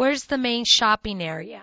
Where's the main shopping area?